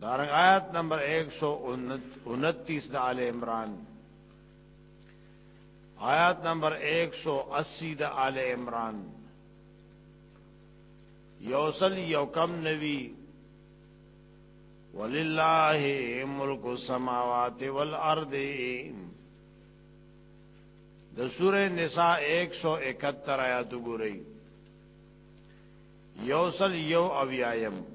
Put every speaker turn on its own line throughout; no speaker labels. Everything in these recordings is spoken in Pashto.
دارنګ آیات نمبر 129 د آل عمران آیات نمبر 180 د آل عمران یوصل یو کم نوی وللہ ملک السماوات والارض د سوره نساء 171 آیات ګورئ یوصل یو اویایم یو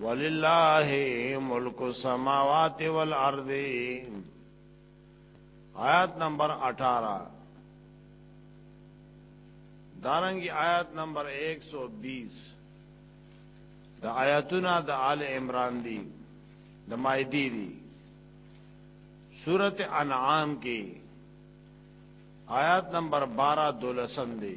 ولله ملک السماوات والارض آیات نمبر 18 دارنګي آیات نمبر 120 د آیاتونه د آل عمران دی د مایدی دی سورت انعام کې آیات نمبر 12 دولسم دی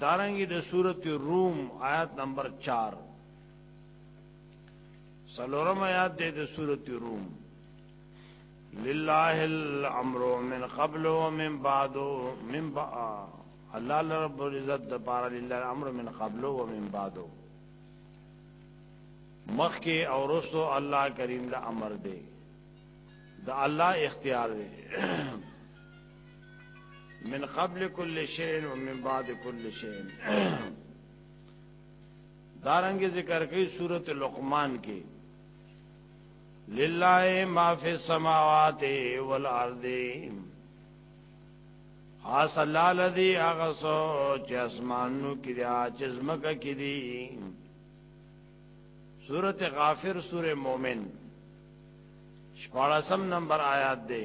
دارنګي د سورت روم آیات نمبر 4 سلورم آیات دی د سورت روم لله الامر من قبل ومن بعد من بعد الله رب العزت د پاره لله الامر من قبل ومن بعد مخکې او رسو الله کریم د امر دی د الله اختیار دی من قبل كل شيء ومن بعد كل شيء دارنګ ذکر کوي سوره لقمان کې لله ما فی السماوات والارض خاص الله الذي اغسو چې اسمانو کې دي چې زمکه کې دي سوره غافر سوره مومن 14 نمبر آیات دی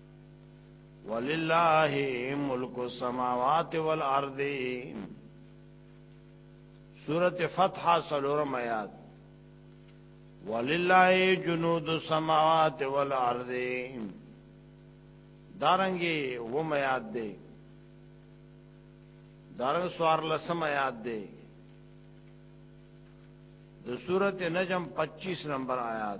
ولله ملک السماوات والارض سورت فتح سلورم آیات ولله جنود السماوات والارض دارنګي و ما یاد دی دارنګ سوار لسم یاد دی د سورته نجم 25 نمبر آیات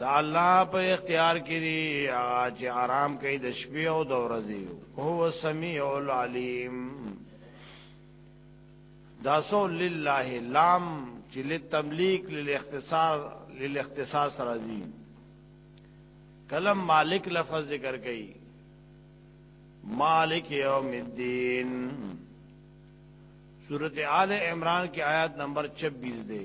دا الله په اختیار کې دی هغه چې آرام کوي د شپې او د ورځې هو سمیع العلیم دا سو لله لام چې لتملیک للاختصار للاختصاص راځي کلم مالک لفظ ذکر کړي مالک یوم الدین سورت آل عمران کی آیات نمبر 26 دی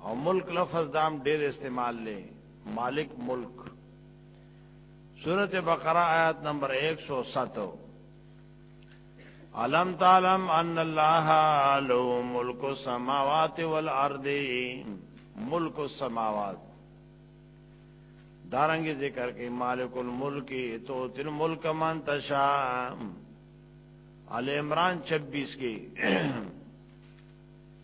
او ملک لفظ دام ډیر استعمال لے مالک ملک سورت بقرہ آیات نمبر 107 علم تعلم ان اللہ لو ملک السماوات والارد ملک السماوات دارنگی ذکر کی مالک الملک تو تل ملک من تشا علی عمران 26 کی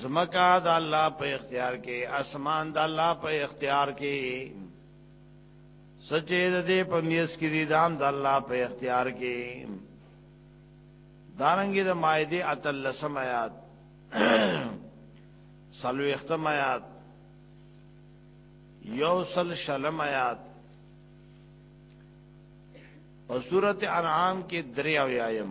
زمکا د الله په اختیار کې اسمان د الله په اختیار کې سچې د دې په میس کې دي دام د الله په اختیار کې دارنګي د مائده اتل لسم آیات سلو اختم آیات یوصل شلم آیات او سورت انعام کې درې او یایم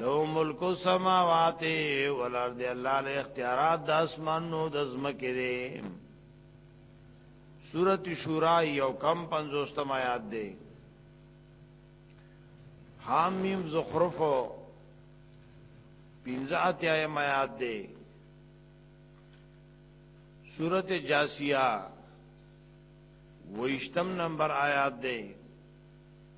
لو ملک السماوات والارض الله له اختیارات د اسمانو د زمکه دي سورۃ شورا یو کم 50 آیات دي حامیم زخرف 15 آیات دي سورۃ جاسیہ ویشتم نمبر آیات دے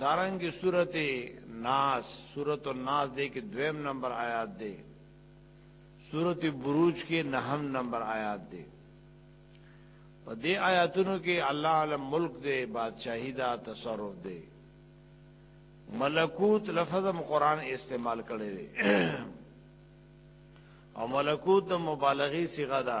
دارنګ سورت ناس سورت الناس دې کې دویم نمبر آیات دی سورت بروج کې نهم نمبر آیات دی په دې آیاتونو کې الله علم ملک دې بادشاہی دا تصرف دی ملکوت لفظ قرآن استعمال کړی دی او ملکوت د مبالغه صيغه ده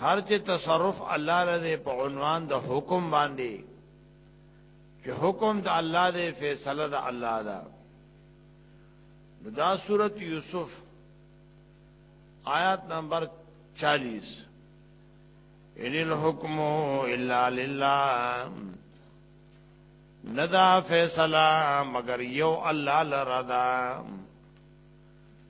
هر چې تصرف الله لده په عنوان د حکم باندې چې حکم د الله دی فیصله د الله ده دا سورت یوسف آیات نمبر 40 ان الحكم الا لله ندا فیصله مگر یو الله لرا ده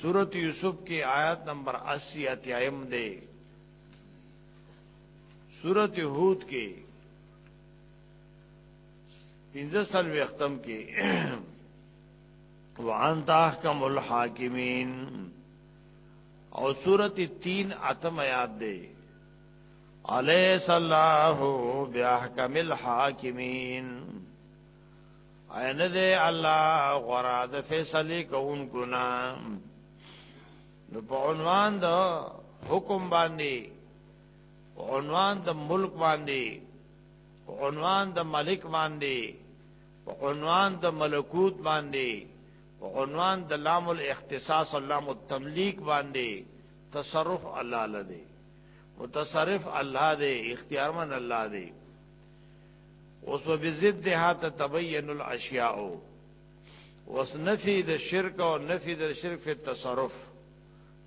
سورت یوسف کې آیات نمبر 80 اتیایم دی سورت هود کې پنځه سال وختم کې وان تحکم الحاکمین او سورت 3 اتم آیات دی علیس الله بیاحکم الحاکمین عین دې الله غرا د فیصله کوونکو نه نو په عنوان د حکم باندې په عنوان د ملک باندې په عنوان د ملک باندې په عنوان د ملکوت باندې په عنوان د لام الاختصاص او لام التملیک باندې تصرف الله لدی متصرف الله دی اختیارمن الله دی اوس و بزدها تتبين الاشیاء اوس نفی د شرک او نفی د شرک په تصرف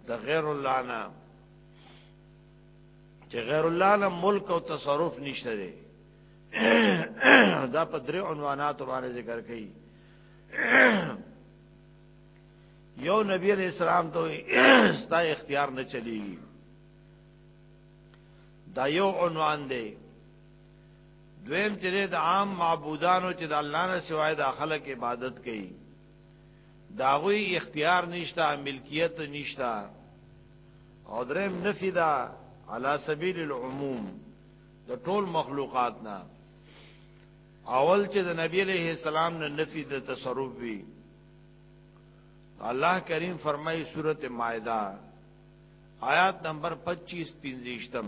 د غیر الله نه چې غیر الله نه ملک او تصرف نشته دی دا په درې عنوانات باندې ذکر کړي یو نبی علیہ السلام ته ستا اختیار نه چلیږي دا یو عنوان دی دویم چې د عام معبودانو چې د الله نه سوای د خلک عبادت کوي داغوی اختیار نشتا ملکیت نشتا او دریم نفی دا علا سبیل العموم د ټول مخلوقات نه اول چې د نبی علیہ السلام نه نفی د تصرف وی الله کریم فرمایي سورته مائده آیات نمبر 25 پنځشتم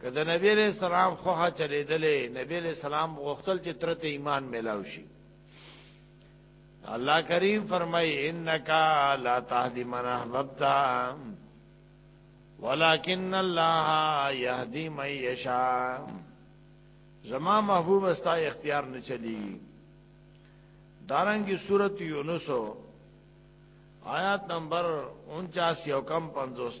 که د نبی علیہ السلام خوخه چلیدلې نبی علیہ السلام غوښتل چې ترته ایمان ملاو شي الله کریم فرمای انک لا تهدی من احببت ولکن الله یهدی من یشاء زما محبوب استا اختیار نه چلی دارنګي سورۃ یونس آیات نمبر 49 یو کم 50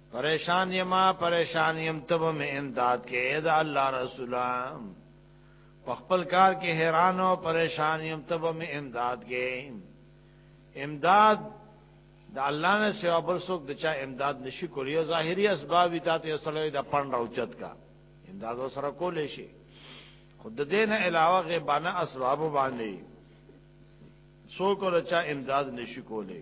پریشان یما پریشان یم تب می امداد کې اے دا الله رسولا په خپل کار کې حیران او پریشان یم تب می امداد کې امداد د الله نه سوا بل څوک د چا امداد نشي کولی او ظاهري اسباب ته ته سره د پند او چت کا امداد سره کول شي خود د دین علاوه غیبانه اسباب باندې څوک ورچا امداد نشي کولی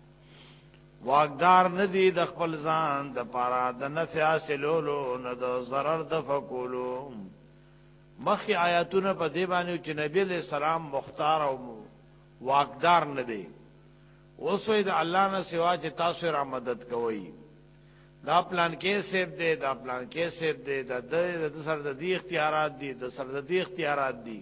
واقدار ندی د خپل ځان د پاره د نفع حاصلولو نه د ضرر د فکولو مخی آیاتونه په دی باندې چې نبی علیہ السلام مختار او واقدار ندی اوسوی د الله نه سوا چې تاسو را مدد کوئ دا پلان کې سیب دی دا پلان کې سیب دی دا د سر د دی اختیارات دی د سر د دی اختیارات دی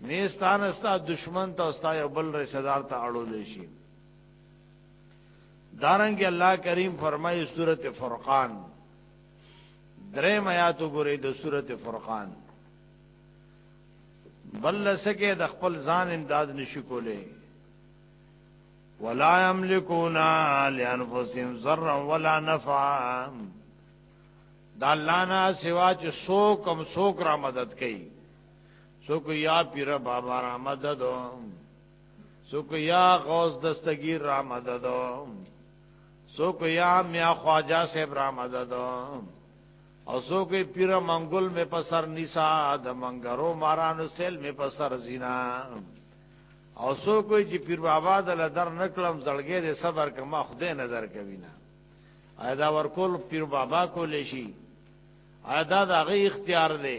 نیستان استا دشمن ته استا یو بل رشتہ دار ته اړول شي دارنګ الله کریم فرمایي سورته فرقان درې میات وګورئ د سورته فرقان بل سکه د خپل ځان امداد نشي کولای ولا یملکون لانفسهم ضرا ولا نفعا دا الله نه سوا چې سو کم سو کرا مدد کوي سوک یا پیر بابا را مدد سوک یا غوث دستگیر را مدد سوک یا میا خواجہ صاحب را مدد او سوک پیر منګل می پسر نسا د منګرو ماران سیل می پسر زینا او سوک چې پیر بابا د لدر نکلم زړګې د صبر کما خدای نظر کوي نه ادا ورکول پیر بابا کولې شي ادا د غي اختیار دی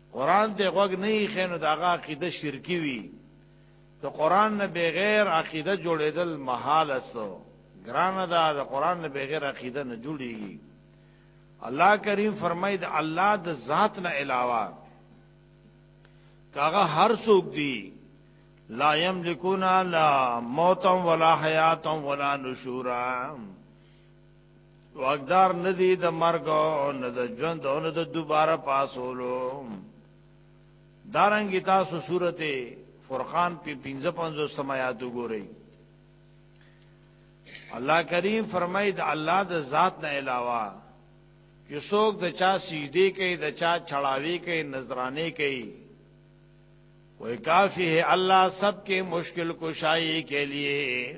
قران ته غوږ نه یې خنو دا غا عقیده شرکی وی ته قران نه بغیر عقیده جوړېدل محال اسو ګران دا د قران نه بغیر عقیده نه جوړیږي الله کریم فرمای د الله د ذات نه علاوه کاغه هر څوک دی لا یملکون لا موتم ولا حیاتم ولا نشورا واقدار ندی د مرګ او نه د ژوند او نه د دوباره پاسولو دارنګ تاسو سورته فرقان په 55 سمات وګورئ الله کریم فرمایي د الله د ذات نه علاوه چې څوک د چا سجدي کوي د چا چړاوي کوي نظرانه کوي وای کافی ہے اللہ سب کے مشکل کشائی کے لیے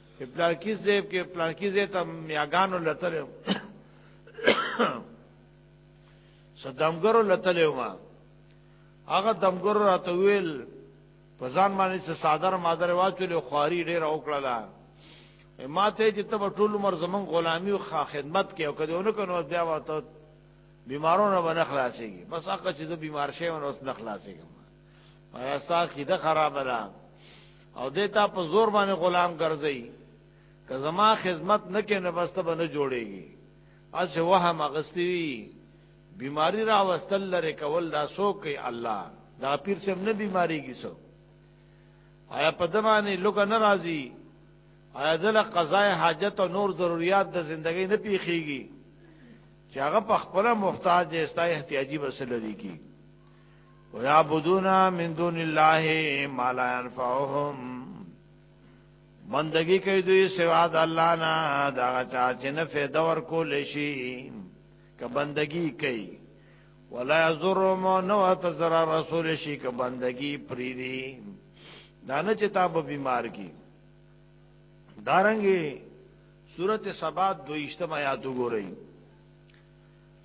په پلانکی زیب کې پلانکی زی ته میاګانو لتل صدامګرو لتل ما هغه دمګرو راته ویل په ځان باندې چې صادر مادر واچولې خواري ډېر اوکړه ده ما ته چې ته ټول عمر زمون غلامی او خدمت کې او کدیونه کنو بیا وته بیمارونه باندې خلاصيږي بس هغه چې زه بیمار شې او اوس نه خلاصيږم پرستا خیده خراب ده او دیتا په زور باندې غلام ګرځي که زما خدمت نه کې نه بسته به نه جوړيږي اس وهم اغستی وی بیماری را وستل لره کول دا سو کوي الله دا پیر سم نه بیماری کی سو آیا په دمانه لوګ ناراضي آیا دل قضای حاجت او نور ضرورت د زندګۍ نه پیخیږي چې هغه په خپل محتاج استای احتیاجی وسیله دي کی ويعبدون من دون الله ما لا ينفعهم بندگی کوي دوی سوا د الله نه دا چا چې نه فایده ورکول شي که بندگی کوي ولا يضرهم نو تزر رسول شي که بندگی پری دي دانه چې تاب بیمار کی دارنګي سورته سبا دویشتم آیات وګورئ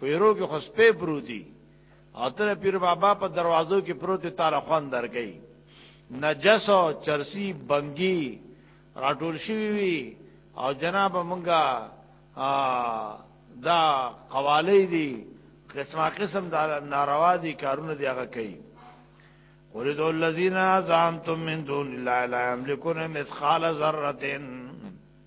پیرو کې خو سپې پروتي او تر پیر بابا په دروازو کې پروت تار خوان درګي نجس او چرسی بنګي راټول شوی وي او جناب مونږه دا قوالی دي قسمه قسم دا ناروا دي کارونه دی هغه کوي ورد الذين زعمتم من دون الله لا يملكون مثقال ذره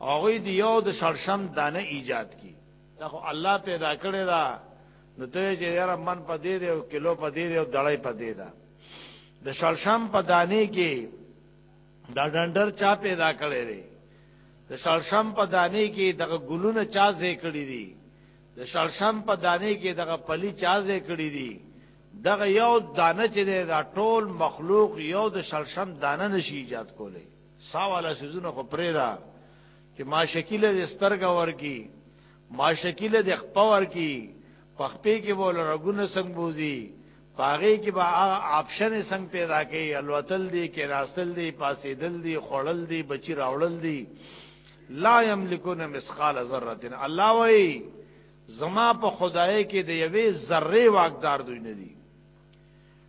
هغه دی یو د شړشم دانه ایجاد کی دا خو الله پیدا کړی دا نو ته چې یاره من په دې دی او کیلو په دې دی او دړای په دې ده د شړشم په دانه کې دا ډنډر چا پیدا کړی دی د شړشم په دانه کې دغه ګلونه چا زې کړی دی د شړشم په دانه کې دغه پلی چا زې کړی دی دغه یو دانه چې دا ټول مخلوق یو د شړشم دانه نشي ایجاد کولی ساواله سيزونه خو پرې دا چې ما شکیل د سترګ ورکی ما شکیل د خپ ورکی پخپې کې بول رګونه څنګه بوزي پاغه کې به آپشن څنګه پیدا کړي الوتل دي کې راستل دي پاسېدل دي خړل دي بچی راوړل دي لا یملکون مسقال ذره الله وای زما په خدای کې د یوې ذره واقدار دوی نه دي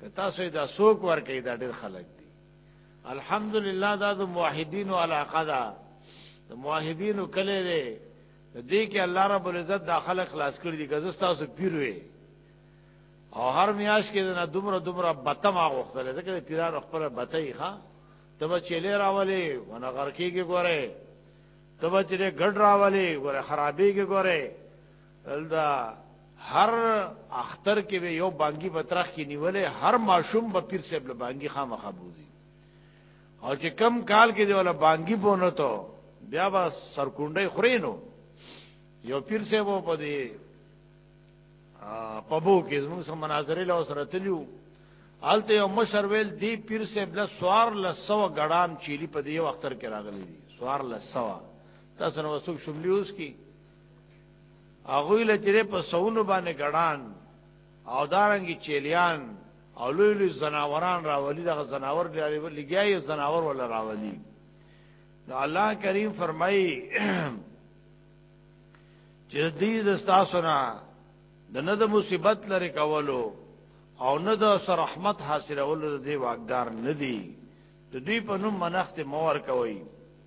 که تاسو دا سوق ورکې دا ډېر خلک دي الحمدلله دا د موحدینو علاقه ده د موحدینو کله دی دې کې الله رب العزت داخله خلاص کړی دي که زستا سو پیروي او هر میاش کې نه دومره دومره بته ما غوښتل ځکه پیران خپل بته یې ښا تب چیلې راولې ونه غرقېږي ګوره تب چیلې ګډ راولې ګوره خرابېږي ګوره دا هر اختر کې به یو بانګي بطرخ کې نیولې هر ماشوم به پیر صاحب له بانګي خامخا بوزي او چې کم کال کې دی ولا بانګي بونه ته بیا به سرکونډې خورینو یو پیر صاحب په دې پبو کې زموږ سره مناظره له سره تلیو آلته یو مشر ویل دی پیر صاحب له سوار له سو غړان چيلي په دې وختر کې راغلي دي سوار له سو تاسو نو وسوک شملي اوس کې هغه له چیرې په سونو باندې ګړان او دارنګي چیلیان او لوی لوی زناوران راولي دغه زناور لري لګیاي زناور ولا راولي نو الله کریم فرمایي چې دې د تاسو نه د نه د مصیبت لري کولو او نه د سر رحمت حاصلولو د دې واقدار نه دي د دې په نوم منښت مور کوي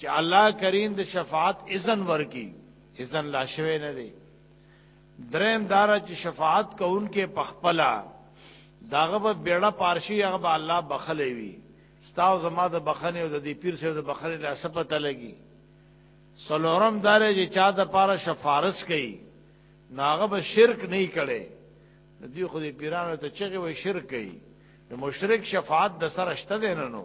چې الله کریم د شفاعت اذن ورکي اذن لا شوی نه دی دریم دارا چې شفاعت کوونکې پخپلا داغه به بیړه پارشي هغه به الله بخلې وي ستاو زما د بخنه او د دې پیر سره د بخنه لا سپته لګي سلورم دار چې چا د پاره شفارس کوي ناغه به شرک نه کړي دوی خو دې پیرانو ته چغه وي شرک کوي نو مشرک شفاعت د سره شته نه نو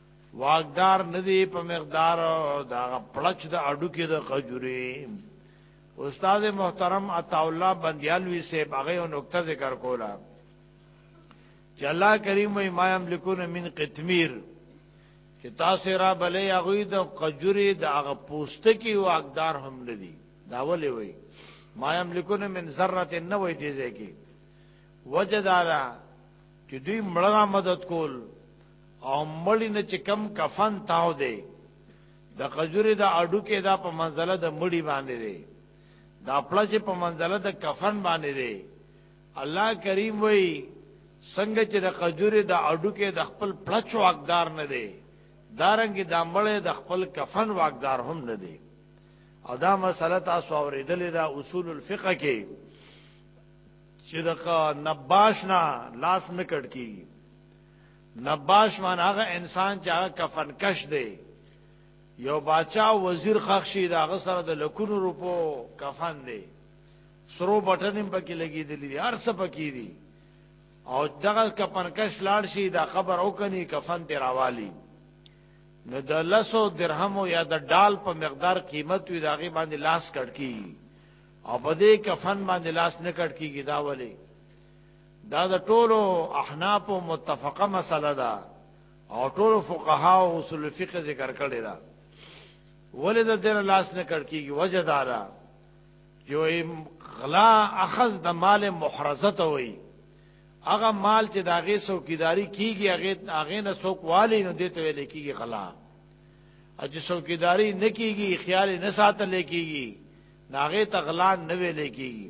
واقدار ندی په مقدار دا پړچ د اډو کې د خجوري استاد محترم عطا الله بندیالوی سے باغه او نقطه ذکر کولا چې الله کریم وای ما یملکون من قتمیر چې تاسو را بلې هغه د قجوري د هغه پوسټ کې او اقدار هم ندي دا ولې وای ما یملکون من ذره نه وای دي ځکه وجدارا چې دوی مړه مدد کول او مړی نه چې کم کفن تاو دی د قجوري د اډو کې دا په منزله د مړی باندې دی دا پړه چې په منزله د کفن باندې دی الله کریم وای څنګه چې د قجوري د اډو کې د خپل پړچو حقدار نه دی دارنګ د مړې د خپل کفن واقدار هم نه دی او دا مسله تاسو اوریدلې دا اصول الفقه کې چې د نباش نه لاس نه کټ کیږي نباش مان هغه انسان چې هغه کفن کش دی یو باچا وزیر خخشی دا هغه سره د لکونو روپو کفن دی سرو بټنیم پکې لګیدلی هر څه پکې دی او دغه کفن کش لاړ شي دا خبر او کني کفن ته راوالي نو د لسو درهمو یا د ډال په مقدار قیمت وی داغه باندې لاس کټ کی او په دې کفن باندې لاس نه کټ کیږي دا ولی دا د ټولو احناف متفقه مسله ده او ټولو فقها او اصول فقه ذکر کړی دا ولې د دین لاس نه کړ کیږي وجه دا ده چې غلا اخذ د مال محرزه ته وایي هغه مال چې داغه څوکیداری کیږي هغه هغه نه څوک والی نو دته ویل کیږي غلا اج څوکیداری نه کیږي خیال نه ساتل کیږي ناغه تغلان نه ویل کیږي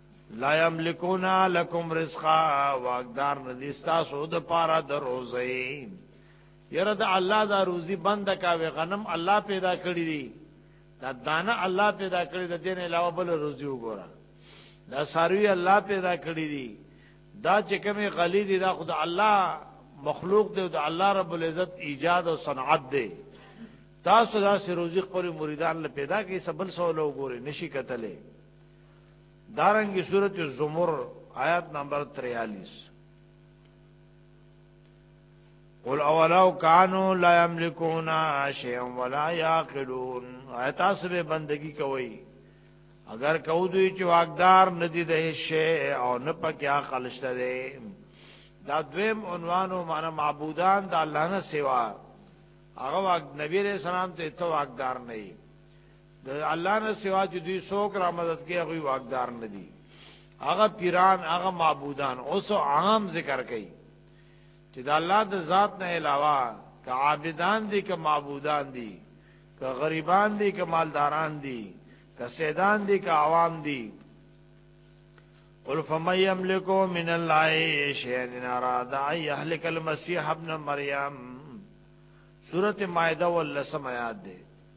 لا یملکون لکم رزقا واقدار ندی تاسو د پاره د روزي یره د الله دا روزي بند کاوي غنم الله پیدا کړی دی دا دانه الله پیدا کړی د دین علاوه بل روزي وګوره دا ساروی الله پیدا کړی دی دا چې کومه غلی دی دا خدای الله مخلوق دی د الله رب العزت ایجاد او صنعت دی تاسو دا سروزی خپل مریدان له پیدا کې سبل سوال وګورئ نشي کتلې دارنګي سورته زمر آیات نمبر 43 قل اولو کانو لا یملکون شیئا ولا یاقلون آیات سره بندگی کوي اگر کو دوی چې واقدار ندی د شی او نه پکې عقل شته دی دا دویم عنوان او معنا معبودان د الله نه سوا هغه واق نبی رسول الله ته تو واقدار نه د الله نه سوا چې دوی څوک را مدد کوي هغه واقدار نه دي هغه پیران هغه معبودان اوس عام ذکر کوي چې د الله د ذات نه علاوه که عابدان دي که معبودان دي که غریبان دي که مالداران دي که سیدان دي که عوام دي قل فمن يملك من الله شيئا ان اراد ان يهلك المسيح ابن مريم سورة مائدہ واللسم آیات دے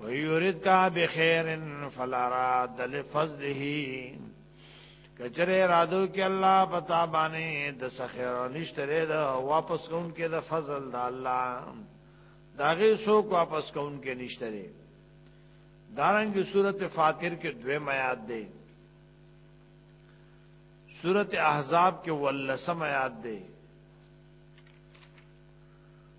ويريد کا بخير فلا راد لفضله کچره رادو کې الله پتا باندې د سخیر نشتره دا واپس کون کې د فضل د الله داغه سو کو واپس کون کې نشتره دارنګ صورت فاتر کې دوه میات دی صورت احزاب کې ولسم آیات دی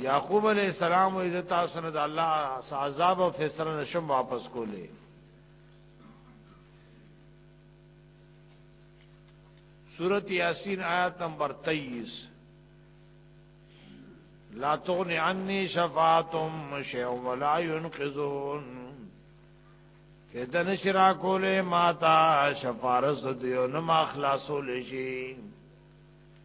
یعقوب علیہ السلام و عزت تاسو نه د الله عذاب او فیصله نشم واپس کولې سورت یاسین آیت نمبر 23 لا تغنی عنی شفاعتم شیء ولا ينقذون فدن شرا کوله ماتا شفارس دیو نما خلاصول شي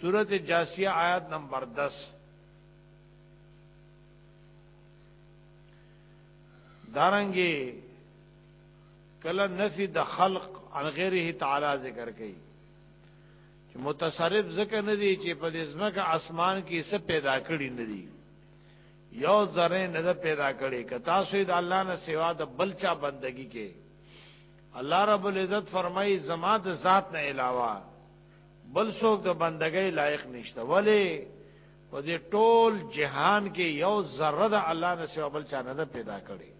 سورت جاسیه آیات نمبر 10 دارنګي کله نفي د خلق عن غیره تعالی ذکر کړي چې متصرف ځکه نه دی چې په دې ځمکه اسمان کې څه پیدا کړی نه دی یو ذره نه پیدا کړي که تاسو د الله نه سوا د بلچا بندگی کې الله رب العزت فرمایي زما د ذات نه علاوه بل څوک د بندګۍ لایق نشته ولی په دې ټول جهان کې یو ذره د الله نه سوا بل چا نه پیدا کړي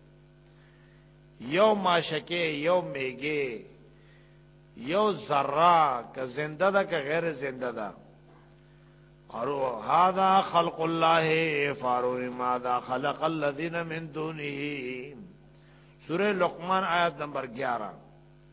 یو ماشکه یو میګه یو ذره که زنده ده که غیر زنده ده اور هذا خلق الله فارو ما ذا خلق الذين من دونه سورہ لقمان آیت نمبر 11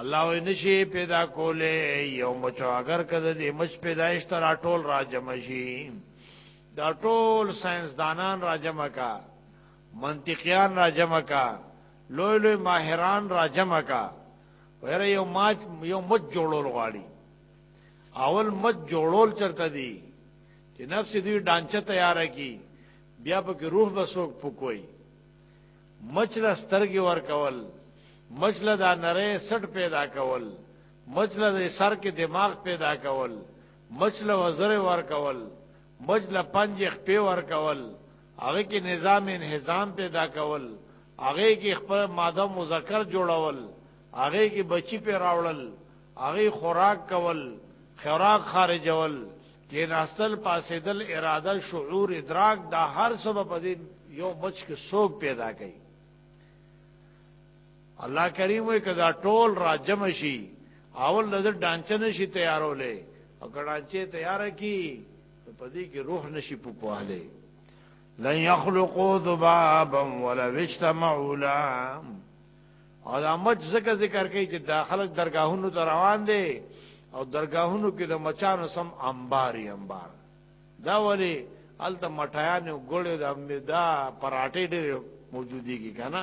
الله وی نشي پیدا کوله یو مچو اگر کده دې مچ پیدایش تر ټول را جمع شي دا ټول ساينس دانان را جمع کا منطقيان را جمع کا لوی لوی ماهران را جمع کا ویره یو ماج یو مچ جوړول غواړي اول مچ جوړول چرته دي چې نفس دې ډانچه تیار کی بیا په روح بسوک پکوي مچله سترګې ورکول مچله دا نری سټ پیدا کول مچله د سر کې دماغ پیدا کول مچله وزر ورکول مچله پنج خپې ورکول هغه کې نظام انهزام پیدا کول هغه کې خپل ماده مذکر جوړول هغه کې بچی په راوړل هغه خوراک کول خوراک خارجول کې ناستل پاسېدل اراده شعور ادراک دا هر څه په دې یو بچ کې سوق پیدا کړي الله کریم وې کدا ټول را جمع شي اول نظر ډانچه نشي تیارولې او کډانچه تیار کی په دې کې روح نشي پکواله لن يخلقوا ذبابا ولا اجتمعوا لهم او دا مچ زکه ذکر کوي چې دا خلک درگاهونو ته روان دي او درگاهونو کې د مچانو سم انباري انبار دا ولی الته مټایان او ګړې د امدا پراټې ډېر موجودي کی کنه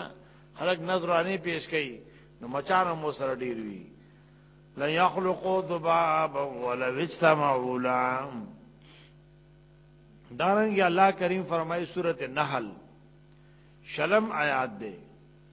خلک نظرانه پیش کوي نو مچانو مو سره ډېر وي لا يخلقوا ذبابا ولا اجتمعوا له دارنګ الله کریم فرمایي سورته نحل شلم آیات ده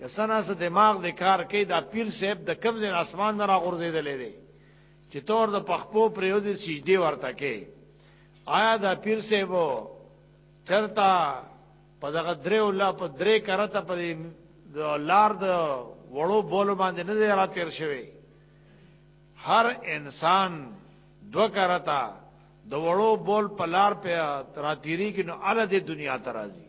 کسنا سه دماغ د کار کوي دا پیر صاحب د کم ځای اسمان نه راغورځیدلې دی چې تور د پخپو پریوزي سجدي ورته کې آیا دا پیر صاحب چرتا په دغه درې الله په درې کرته په لار د وړو بولو باندې نه دی را تیر شوی هر انسان دو کرتا د وړو بول په لار په راتيري کې نو ال د دنیا ترازی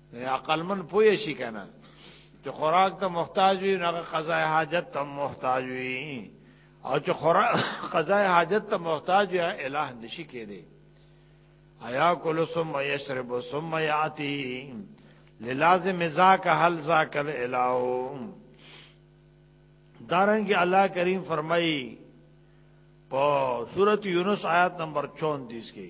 عقل من پوي شي کنه چې خوراک ته محتاج وي نه قضای حاجت ته محتاج وي او چې خوراک قضای حاجت ته محتاج وي الہ نشي کېدی ایا کل ثم یشرب ثم یاتی للازم ذاک هل ذاک الالہ دارنګ الله کریم فرمایي په سورۃ یونس آیات نمبر 34 کې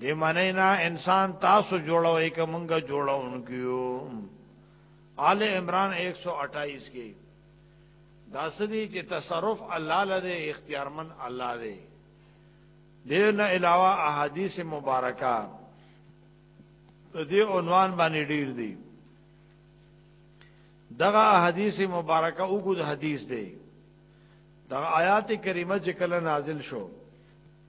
دی منی نه انسان تاسو جوړوي که مونږ جوړونکیو آل عمران 128 کې دا سدي چې تصرف الله لده اختیارمن الله دی دین علاوه احادیث مبارکه دې عنوان باندې ډیر دي دغه احادیث مبارکه وګد حدیث دی دغه آیات کریمه چې کله نازل شو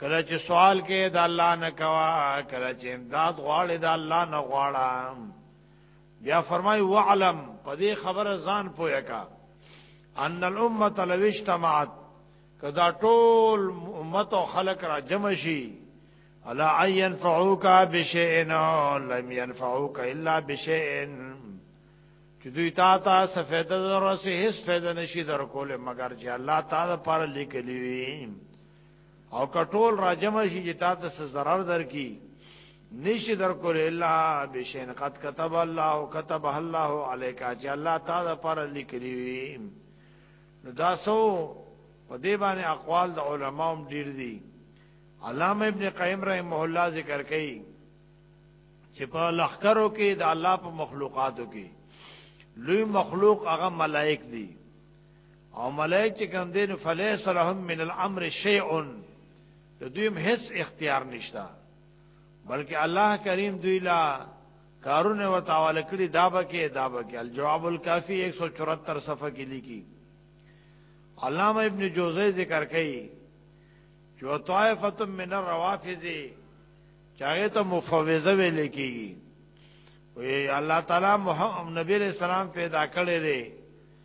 کله چې سوال کې د الله نه کوا کله چې امداد غواړي د الله نه غواړه بیا فرمای وعلم په دې خبره ځان پوهه کا ان الامه لو اجتمعت کدا ټول امت او خلق را جمع شي الا ان ينفعوك بشيء لم ينفعوك الا بشيء چې دوی تا ته سفیده درسه هیڅ فائدہ نشي درکول مگر چې الله تعالی پر لیکلی وي او کټول راجم شي چې تا ته څه zarar درکې نشي در کول الا بشین قد كتب الله كتب الله عليك چې الله تعالی پر لیکلی وي نو دا سو په دې باندې اقوال د علماوم ډیر دي علامه ابن قیم رحمه الله ذکر کوي چې په لخرو کې د الله په مخلوقاتو کې لوی مخلوق هغه ملائک دي او ملائک چې کوم دین فلیس لهم من الامر شیء د دوی هیڅ اختیار نشته بلکې الله کریم دوی لا کارونه و تعالی کړی دا بکه دا بکه الجواب الکافی 174 صفحه کې لیکي علامه ابن جوزی ذکر کوي چې طائفه من الروافض چاغه ته مفوضه ویل کیږي وی الله تعالی محمد نبی رسول الله پیدا کړی دی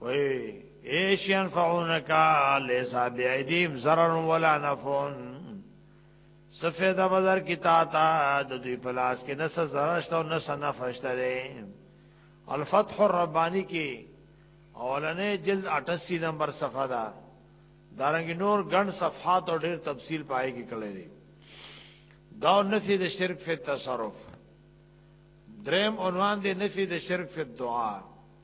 وی ایش ينفعونک ليس بأيديهم ضرر ولا نفع سفیدا بازار کی تا تا د دوی پلاس کې نس زرشت او نس نفشتره الفتح الربانی کې اولنې جلد 88 نمبر صفحه دا دارنګ نور ګڼ صفحات او ډېر تفصیل پای کې کړی دی دا نفي د شرک فی تصرف دریم عنوان دی نفي د شرک فی دعا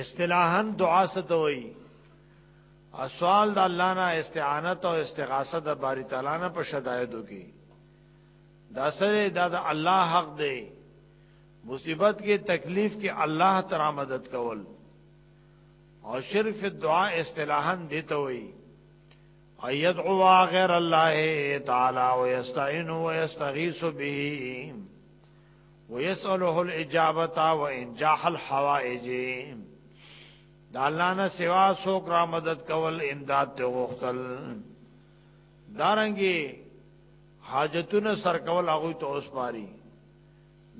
اصطلاحا دعا ستوي اسوال د الله نه استعانت او استغاثه د باری تعالی نه په شدایدو کې دا سره دا د الله حق دی مصیبت کې تکلیف کې الله تعالی مدد کول او شرف دعا اصطلاحا دیته وي ايدعو غیر الله تعالی ويستعين ويستغيث به ويسأله الاجابه وانجاح الحوائج دا الله نه سوا څوک را مدد کول امداد ته غوښتل دارنګي حاجتونه سر کول هغه ته اوسپاري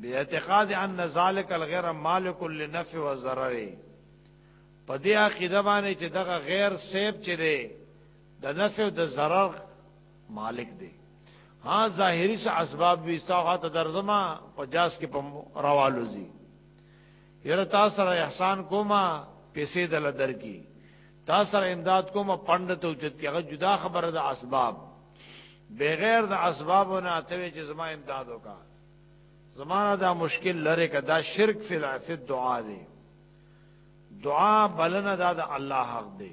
بی اعتقاد ان ذالک الغیر مالک للنفع والضرر په دې عقیده باندې چې دغه غیر سیب چې دی د نفع او د ضرر مالک دی ها ظاهری څه اسباب وي تاسو ته درځما په جاس کې په روالو زی یره تاسو سره احسان کوما پیسې دل درکی تاسو سره امداد کوما پند ته اوچت کې هغه جدا خبره ده اسباب بغیر د اسبابو نه اتوي چې زما امداد وکا زمانہ دا مشکل لره کدا شرک فی العفت دعا دی دعا بلنه دا د الله حق دی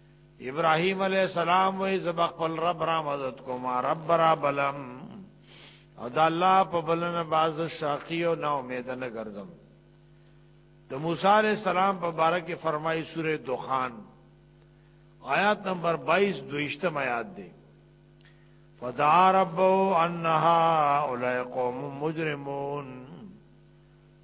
ابراهيم عليه السلام وې زب خپل رب را مدد کوم رب را بلم او د الله په بلنه باز شاقي او نا امید نه ګرځم د موسی عليه السلام په باره کې فرمایي سوره دخان آیات نمبر 22 دویشتم آیات دی فدعا ربو انها اولای قوم مجرمون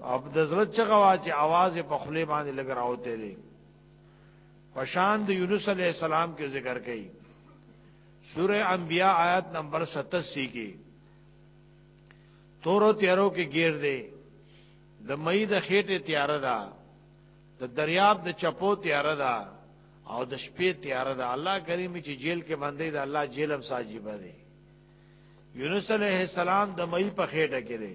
اب د زړه چغه وا چې आवाज په خله باندې لګ راوته دي پشان د یونس علی السلام کې ذکر کړي سوره انبیاء آیت نمبر 87 کې تورو تیارو کې گیر دی د مئی د خېټه تیار ده د دریاب د چپو تیار ده او د شپې تیار ده الله کریم چې جیل کې باندې ده الله جیل هم ساجيبه دی یونس علیه السلام د مئی په خېټه کې دی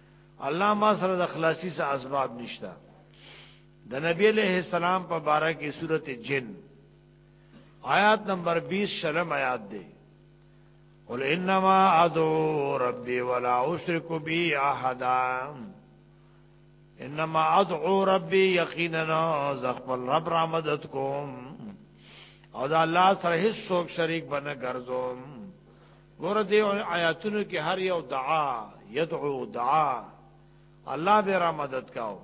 الله ما سره د خلاصي سره اسباب نشتا د نبی علیہ السلام په باره کې صورت جن آیات نمبر 20 شلم آیات دی قل انما ادعو ربي ولا اشرك به احدا انما ادعو ربي یقینا زخبل رب را مدد کوم او دا الله سره هیڅ څوک شریک بنه ګرځوم ګور دی آیاتونو کې هر یو دعا یدعو دعا الله به را مدد کاو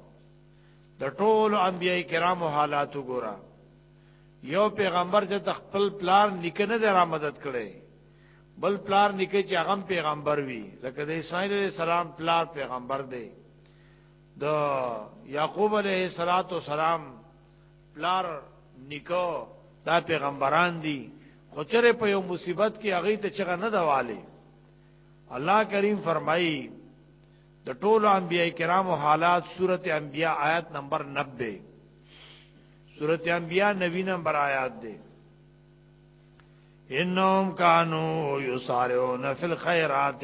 د ټول انبیای کرامو حالاتو ګورا یو پیغمبر چې تخپل پلار نکنه د را مدد کړي بل پلار نکي چې هغه پیغمبر وي لکه د اسماعیل علیه السلام پلار پیغمبر دی د یعقوب علیه السلام پلار نیکو دا پیغمبران دي خو چرې په یو مصیبت کې هغه ته چغه نه دواله الله کریم فرمایي د ټولو انبیای کرامو حالات سورته انبیاء آیات نمبر 90 سورته انبیاء 90 نمبر آیات ده انهم كانوا يسارعون في الخيرات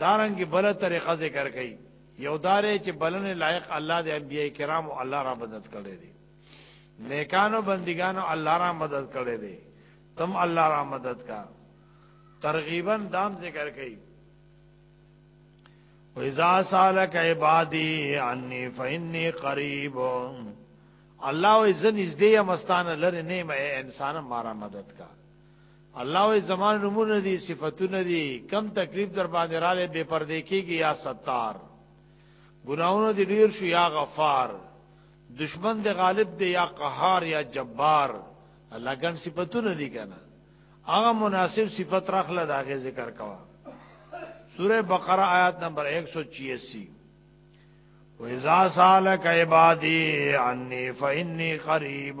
دارنګ بل طریقه ذکر کړي یو دارې چې بلن لایق الله د انبیای کرام او الله را مدد کړي دي نیکانو بندګانو الله را مدد کړي دي تم الله را مدد کا ترغیبا دام ذکر کړي وَإِذَا سَأَلَكَ عِبَادِي عَنِّي فَإِنِّي قَرِيبٌ الله وې زنځ دې مستانه لره نه مې انسان مارا مدد کا الله وی زمان نمونه دی صفتونه دی کم تکلیف در باندې رااله بے پردې کېږي یا ستار ګناونه دی ډیر شو یا غفار دشمن دی غالب دی یا قهار یا جبار الله ګن صفتونه دی کنه هغه مناسب صفت راخله داغه ذکر کوا سوره بقره آیات نمبر 186 وَإِذَا سَأَلَكَ عِبَادِي عَنِّي فَإِنِّي قَرِيبٌ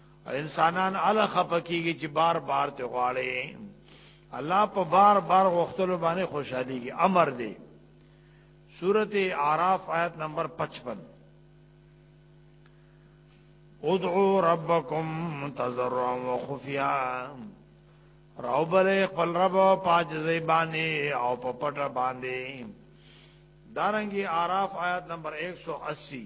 انسانان الا خپکیږي چې بار بار ته غواړي الله په بار بار غختلو باندې خوشحاليږي امر دی سورته اعراف آیت نمبر 55 ادعوا ربکم تضرعا وخفیا راو بلې خپل رب پاج زیبانی او په پټ باندې دارنګي اعراف آیت نمبر 180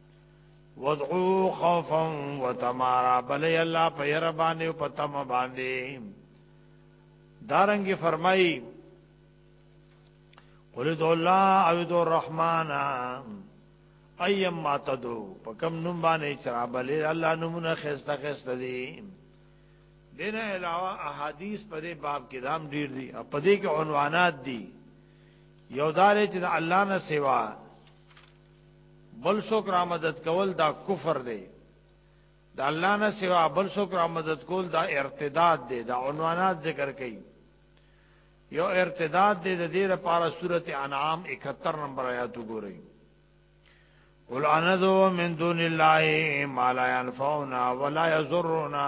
ودعو خوفا وتمارا بلې الله په ير باندې او په تم باندې دارنګي فرمایي قل دو الله او دو الرحمن ايم ما تدو په کوم نوم باندې چر بلې الله نومونه خسته خسته دي دین علاوه احادیث په دې باب کې دام ډیر دي په دې کې عنوانات دي یو دار چې د الله نه سوا بل څوک را مدد کول دا کفر دی د الله نه سوا بل څوک را مدد کول دا ارتداد دی دا عنوانات ذکر کړي یو ارتداد دی د دې لپاره سورته انعام 71 نمبر آیات وګورئ قل انذو من دون الله ما لا ينفعنا ولا يضرنا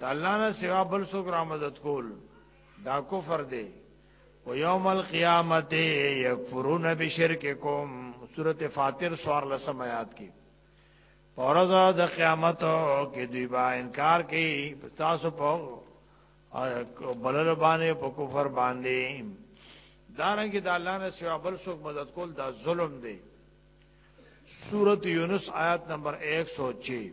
د الله نه سوا بل څوک را مدد کول دا کفر دی و یوم القیامت یکفرون بشرککم سورته فاطر سوار لسم آیات کې پرزا د قیامت کې دوی با انکار کوي تاسو په بلل باندې په کفر باندې دارنګ د الله نه سوا بل څوک مدد کول دا ظلم دی سورته یونس آیات نمبر 106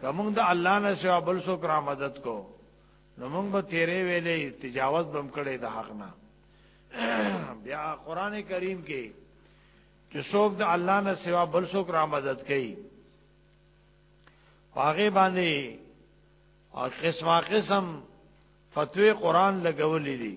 کوم د الله نه سوا بل سو کرا مدد کو نو موږ به تیرې ویلې تجاوز بم کړي د حق نه بیا قران کریم کې چې څوک د الله نه سوا بل سو کرا مدد کوي هغه باندې او قسمه قسم فتوی قران لګولې دي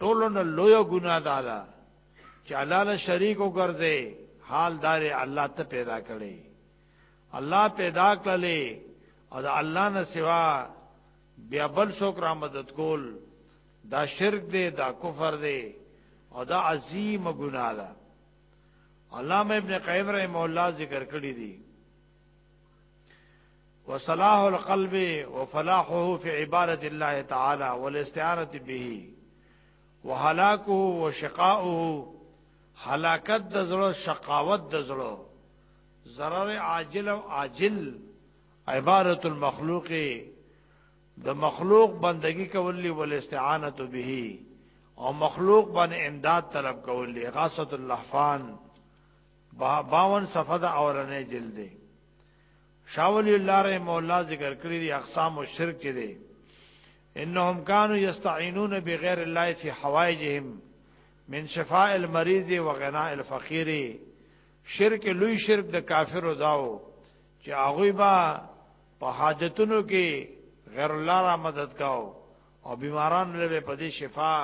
ټولو نه لوی ګناه دا ده چې الله له شریک وګرځي حال دار الله ته پیدا کړي الله پیدا کړلې او دا الله نه سوا بیا بل څوک را مدد کول دا شرک دی دا کفر دی او دا عظیم ګناه ده علامه ابن قیم رحم الله ذکر کړی دی وصلاح القلب وفلاحه في عبادة الله تعالى والاستعانة به وهلاكه وشقاؤه هلاکت د زړه شقاوت د زړه ضرر عاجل او عاجل عبارت المخلوق د مخلوق بندگی کولی ول استعانت به او مخلوق باندې امداد طلب کولی غاصت اللحفان 52 صفحه دا اورنه جلد دی شاولی الله رحم الله ذکر کړی دی اقسام الشرک چې دی انهم كانوا يستعينون بغير الله في حوائجهم من شفاء المريض وغناء الفقير شرک لوی شرک د کافر داو چې هغه با په حاجتونو کې غیر الله را مدد کاو او بیماران له په دې شفا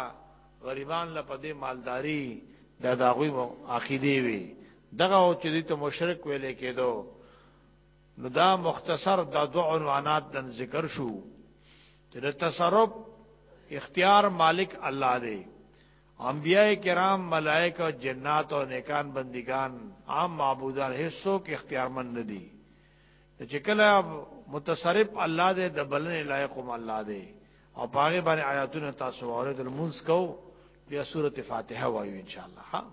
غریبان له په دې مالداری دا داغوی عقیده وی دغه او چې دې ته مشرک ویلې کېدو نو دا مختصر دا دو عنوانات دن ذکر شو چې د تصرف اختیار مالک الله دی انبیاء کرام ملائکه جنات او نیکان بندگان عام معبودان هیڅوک اختیارمن ندي چې کله متصرف الله دې د بلنې لایق هم الله دې او باغې باندې آیاتونه تاسو اورېدل مونږ کو بیا سورته فاتحه وایو ان شاء الله